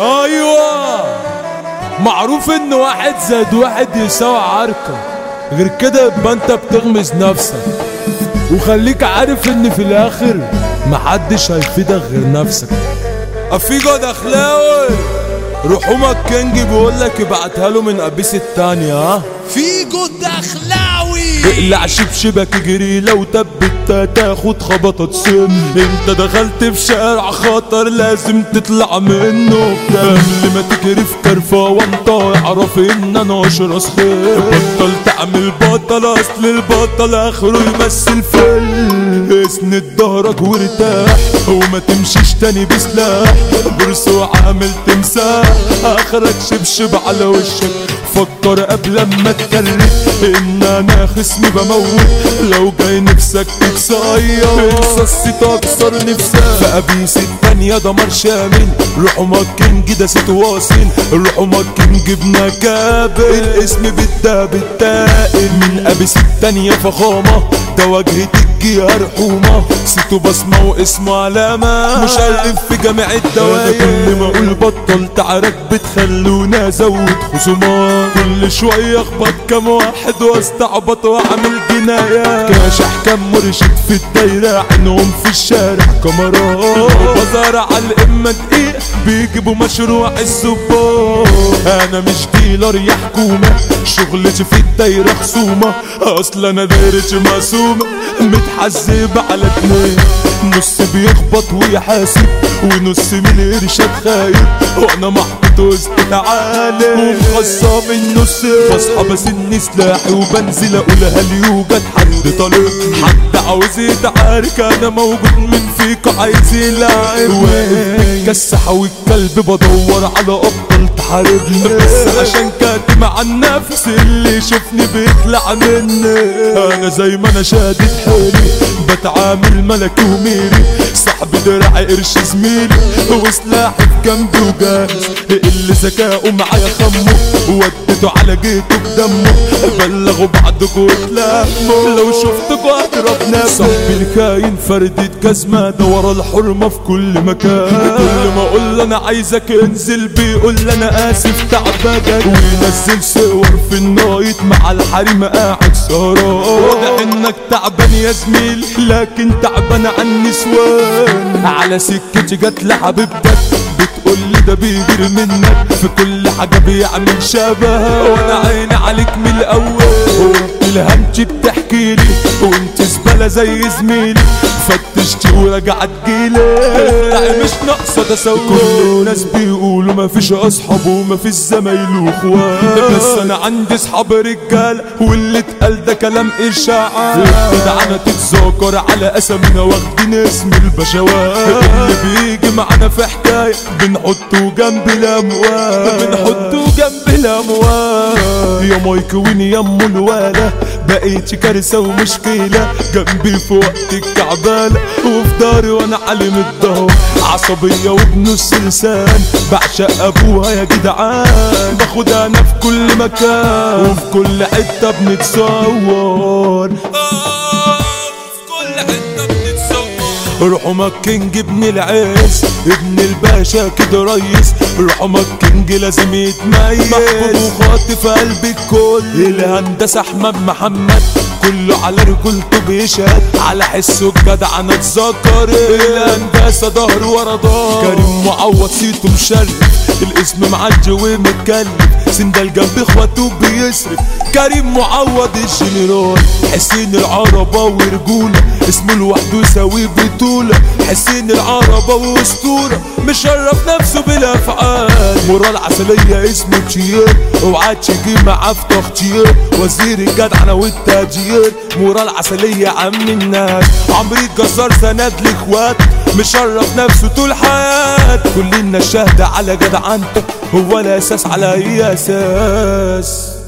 أيوه. معروف إن واحد زائد واحد يساوي عركة غير كده يبقى أنت بتغمز نفسك. وخليك عارف إن في الآخر محدش هيفيدك غير نفسك. أفيجو دخلاوي. رحومك كينج بيقول لك ابعتها له من قبيس التانية. ها فيجو الدخلاوي اقلع شبشبك اجري لو تبت تاخد خبطة سم. انت دخلت في شارع خطر لازم تطلع منه. قبل ما تجري في كرفة وانت اعرف ان أنا اشرس خير بطل تعمل بطل أصل البطل آخره يمثل فيلم اسند ظهرك وارتاح. وما تمشيش تاني بسلاح برس وعامل تمساح. آخرك شبشب على وشك فكر قبل ما تكلم ان أنا خصمي بموت. لو جاي نفسك تتصير انسى الست اكسر نفسك. فقبيس التانية دمار شامل. رحمك كينج ده ست واصل. رحمك كينج بنكابل الاسم بالدا بالتائل من قبيس التانية فخامة. ده واجهة الجهة رحومة سيتو بصمة واسمه علامة مشرف في جميع الدوائر. كل ما أقول بطل. تعارك بتخلونا ازود خصومات. كل شوية أخبط كام واحد واستعبط وأعمل جنايات كاش احكام مرشد في الدايرة. عينهم في الشارع كاميرات. بزار على الامة دقيق بيجيبوا مشروع الزبون. أنا مش ديلر يا حكومة. شغلتي في الدايرة خصومة. أصل أنا دايرتي مقسومة. متحزب على اتنين نص بيخبط ويحاسب ونص من الارشاد خايب. وأنا محطوط وسط العالم. ومخصم النص. بصحى بسن سلاحي وبنزل أقول هل يوجد حد طالب. حد عاوز يتعارك أنا موجود من فيك عايز يلعب. واقف كسحة والكلب بدور على ابطال تحاربني بس عشان كاتم عن نفس اللي يشوفني بيطلع مني. أنا زي ما أنا شادد حيلي بتعامل ملكي وميري. صاحبي دراعي قرش زميلي وسلاحي في جنبي وجاهز اللي ذكاؤه معايا خمه وديته على جيته بدمه. بلغوا بعضكوا وتلموا لو شفتكوا نفسي صاحبي الكاين فردة جزمة ده ورا الحرمة في كل مكان. كل ما أقول له أنا عايزك انزل بيقول لي أنا آسف تعبان وينزل صور في النايت مع الحريم قاعد سهران. واضح إنك تعبان يا زميل لكن تعبان عن النسوان على سكتي جت لحبيبتك بتقول لي ده بيجري منك في كل حاجة بيعمل شبه وأنا عيني عليك من الأول. وانت الهمج بتحكي لي. وانت زبالة زي زميلي. فتشتي ورجعت جيلي مش ناقصة تسوي كل الناس بيقولوا مفيش أصحاب ومفيش زمايل واخوات بس أنا عندي أصحاب رجال واللي اتقال ده كلام اشاعات الجدعنة تتذاكر على أسامينا واخدين اسم البشوات. اللي بيجي معانا في حكاية بنحطه جنب الأموال. بنحطه جنب الأموال. يا مايك وين يا أم الوالة. بقيت كارثة ومشكلة. جنبي في وقت الكعبالة. وفي داري وأنا علم الدهر عصبية وبنص لسان بعشق أبوها يا جدعان. باخد أنا في كل مكان. وفي كل حتة بنتصور. بنتصور رحمك كينج ابن العز ابن الباشا كده ريس. رحمك كينج لازم يتميز. محبوب وخاطف قلب الكل. الهندسة أحمد محمد كله على رجولته بيشهد على حسه الجدع أنا اتذكر الهندسة ظهر ورا ظهر. كريم معوض صيته مشرف. الاسم معدي ومتكلف. سندال جنب اخواته بيصرف كريم معوض الجنرال. حسين العربة ورجولة. اسمه لوحده يساوي بطولة. حسين العربة وأسطورة. مشرف نفسه بالافعال مرال عسلية اسمه تشير. أوعى تيجي معاه في تختير وزير الجدعنة والتاجير. مرال عسلية عم الناس. عمري الجزار سند لاخوات مشرف نفسه طول حياته. كلنا الشهد على جدعنته. هو الأساس على أي أساس؟